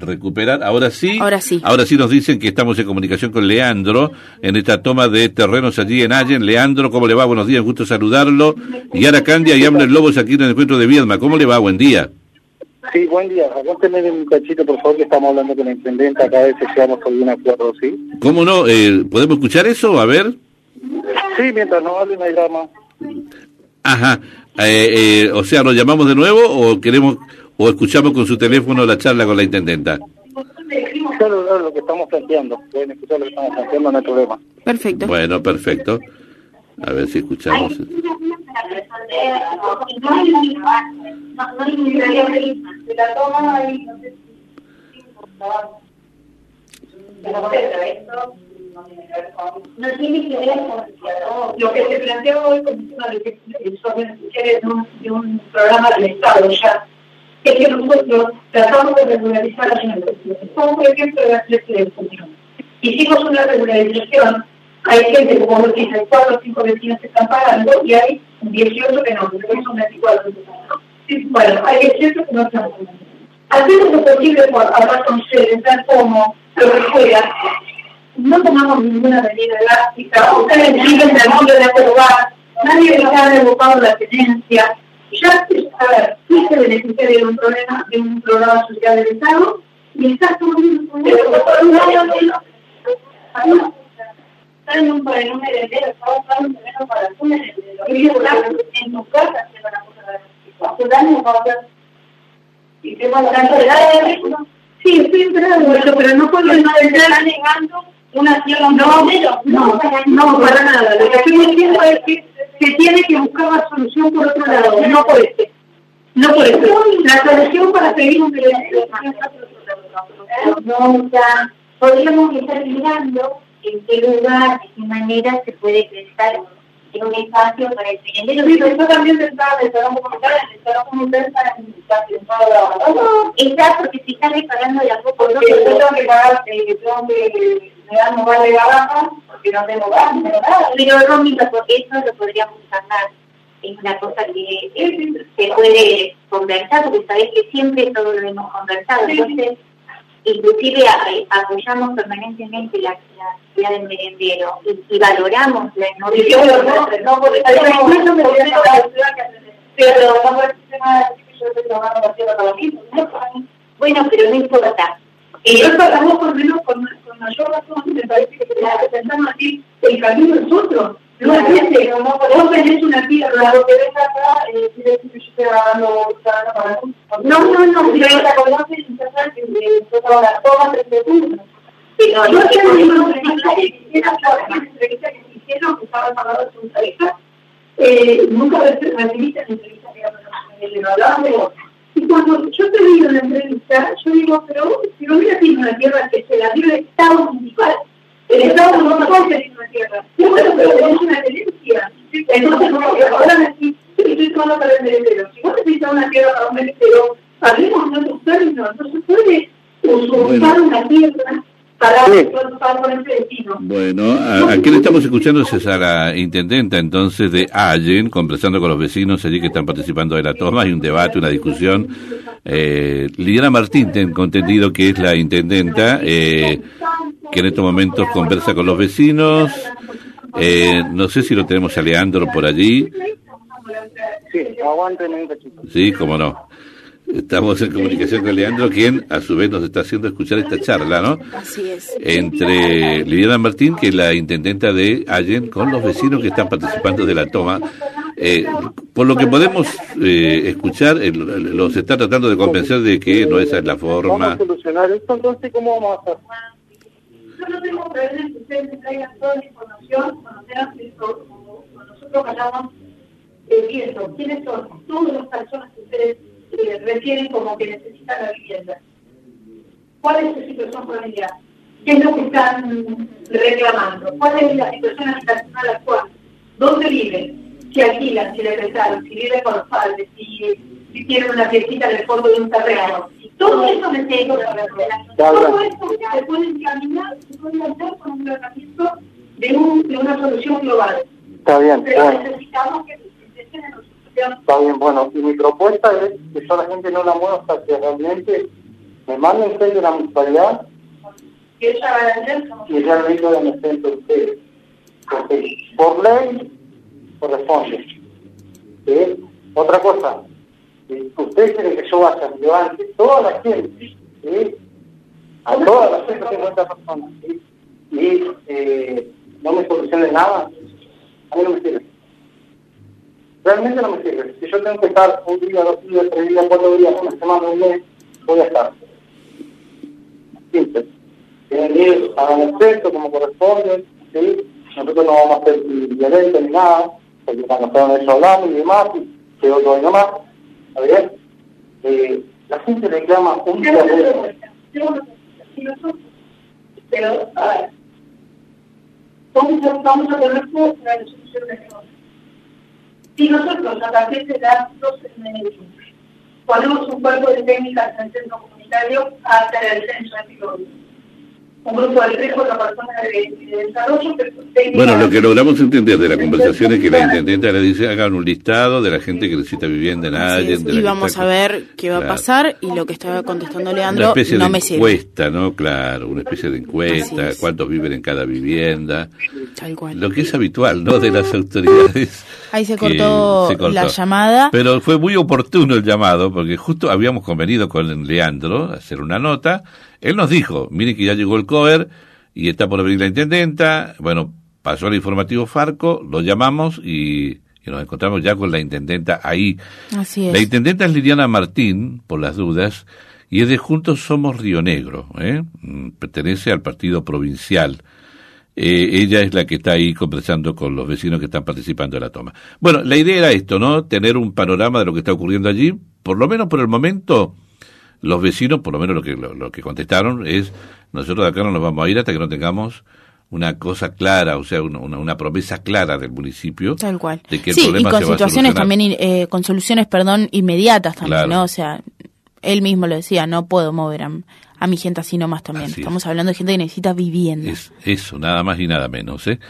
recuperar. Ahora sí, Ahora sí. Ahora sí nos dicen que estamos en comunicación con Leandro en esta toma de terrenos allí en Allen. Leandro, ¿cómo le va? Buenos días, gusto saludarlo. Y Ara Candia y Amner Lobos aquí en el encuentro de Viedma. ¿Cómo le va? Buen día. Sí, buen día. Aguánteme un cachito, por favor, que estamos hablando con la intendente. Acá a veces llegamos a algún acuerdo, ¿sí? ¿Cómo no? Eh, ¿Podemos escuchar eso? A ver. Sí, mientras no hablen, hay drama. Ajá. Eh, eh, o sea, ¿lo llamamos de nuevo o queremos o escuchamos con su teléfono la charla con la intendenta? Claro, claro, lo que estamos planteando. Pueden escuchar lo que estamos planteando, no hay problema. Perfecto. Bueno, perfecto. A ver si escuchamos. no tiene que ver con lo que se planteó hoy como una reflexión de un, de un programa del Estado ya, es que nosotros tratamos de regularizar las negociaciones. Como por ejemplo la función. Hicimos una regularización, hay gente, como lo dice, hay cuatro o cinco vecinos que están pagando y hay 18 que no, pero son 24 que Bueno, hay 18 que no están pagando. Hacemos lo posible por hablar con ustedes, tal como lo que fuera, no tomamos ninguna medida drástica, ustedes viven del mundo de este lugar, nadie les ha revocado la tenencia, ya, a ver, fuiste beneficiario de un problema, de un programa social del Estado, y estás tomando un en un para un heredero, estaba usando un terreno para un heredero. Y en tu casa se van a. Y van a Sí, estoy de eso, pero no puedo estar negando una tierra no, no, no, para nada. Lo que estoy diciendo es que se tiene que buscar la solución por otro lado, no por este. No por este. La solución para seguir un No, ya podríamos estar mirando en qué lugar, de qué manera se puede prestar en un espacio para el merendero. Sí, pero yo también pensaba en el salón comunitario, en el salón comunitario para el la No, está porque se está reparando de a poco. Porque yo tengo que pagar, eh, tengo que me dan un vale de baja porque no tengo no tengo nada. Pero Rómica, porque eso lo podríamos hablar. Es una cosa que eh, se puede conversar, porque sabés que siempre todo lo hemos conversado. Entonces, inclusive apoyamos permanentemente la, actividad del merendero y, y valoramos la Y yo enorme... no, no, porque incluso me pero no puede ser nada decir que yo estoy trabajando la tierra no para mí. Bueno, pero no importa. Y yo tratamos por menos con, con mayor razón, me parece que que pensar así, el camino es otro. No es este, como vos tenés una tierra, lo que ves acá, eh, decir que yo estoy grabando para No, no, no, pero- la conoces y pensás que eh, yo trabajo las tomas entre turnos. pero No sé si cómo- no se hicieron las entrevistas que hicieron, que estaban pagadas en su tarifa, eh, nunca recibiste la entrevista que hablaban de vos. Y cuando yo te digo en la entrevista, yo digo, pero si no hubiera sido una tierra que se la dio el Estado municipal, el Estado municipal se dio una tierra. Y bueno, pero tenés una tenencia. Entonces, no, ahora me decís, estoy tomando para el merendero. Si vos necesitas una tierra para un merendero, hablemos en otros términos. No se puede usurpar una tierra para, Sí. ese. Bueno, a, a quien estamos escuchando es a la intendenta entonces de Allen, conversando con los vecinos allí que están participando de la toma. Hay un debate, una discusión. Eh, Liliana Martín, tengo entendido que es la intendenta, eh, que en estos momentos conversa con los vecinos. Eh, no sé si lo tenemos a Leandro por allí. Sí, aguántenme un cachito. Sí, cómo no. Estamos en comunicación con Leandro, quien a su vez nos está haciendo escuchar esta charla, ¿no? Así es. entre Liliana Martín, que es la intendenta de Allen, con los vecinos que están participando de la toma. Eh, por lo que podemos eh, escuchar, eh, los está tratando de convencer de que no esa es la Vamos forma. a solucionar esto, entonces, ¿cómo vamos a hacer? Yo no tengo problema en que ustedes me traigan toda la información, conocerán que eso, como nosotros hablamos, eh, viendo quiénes son todas las personas que ustedes eh, refieren como que necesitan la vivienda. ¿Cuál es su situación familiar? ¿Qué es lo que están reclamando? ¿Cuál es la situación habitacional actual? ¿Dónde viven? Si alquilan, si le prestaron, si viven con los padres, si, si tienen una piecita en el fondo de un terreno. Todo eso necesito saberlo. Todo esto se puede encaminar, se puede hacer con un tratamiento de, un, de una solución global. Está bien, Pero bueno. necesitamos que Está bien, bueno, y mi propuesta es que yo a la gente no la mueva hasta que realmente me manden ustedes de la municipalidad Y ella va a vender y ya le digo en el centro de ustedes. Porque por ley corresponde. ¿Sí? Otra cosa, si ustedes quieren que yo vaya, levante toda la gente, ¿sí? a todas las 150 personas, ¿sí? y eh, no me solucione nada, a mí no me sirve. Realmente no me sirve. Si yo tengo que estar un día, dos días, tres días, cuatro días, una semana, un mes, voy a estar. Simple. Tienen que ir a el efecto como corresponde, ¿sí? Nosotros no vamos a ser violentos ni nada, porque cuando estaban ellos hablando y demás, y quedó todo ahí nomás, ¿está bien? Eh, la gente reclama un día de Pero, a ver, vamos a, vamos a tener una resolución de negocio. Si nosotros a partir de las 12 de enero ponemos un cuerpo de técnicas en el centro comunitario a hacer el censo de un grupo de tres cuatro personas de, de desarrollo que Bueno, lo que logramos entender de la conversación es que la intendente le dice hagan un listado de la gente que necesita vivienda en Allen. de Y vamos a ver qué va a pasar y lo que estaba contestando Una Leandro especie no de me sirve. encuesta, ¿no? Claro, una especie de encuesta, es. cuántos viven en cada vivienda, Tal cual. lo que es habitual, ¿no? De las autoridades. Ahí se cortó, se cortó. la llamada. Pero fue muy oportuno el llamado, porque justo habíamos convenido con Leandro hacer una nota. Él nos dijo, miren que ya llegó el cover y está por venir la intendenta. Bueno, pasó el informativo Farco, lo llamamos y, y nos encontramos ya con la intendenta ahí. Así es. La intendenta es Liliana Martín, por las dudas, y es de Juntos Somos Río Negro, ¿eh? Mm, pertenece al partido provincial. Eh, ella es la que está ahí conversando con los vecinos que están participando de la toma. Bueno, la idea era esto, ¿no? Tener un panorama de lo que está ocurriendo allí. Por lo menos por el momento, los vecinos, por lo menos lo que, lo, lo que contestaron es, nosotros de acá no nos vamos a ir hasta que no tengamos una cosa clara, o sea, una, una, promesa clara del municipio. Tal cual. De que el sí, y con se va a situaciones también, eh, con soluciones, perdón, inmediatas también, Claro. ¿no? O sea, él mismo lo decía, no puedo mover a, a mi gente así nomás también. Así es. Estamos hablando de gente que necesita vivienda. Es eso, nada más y nada menos, ¿eh?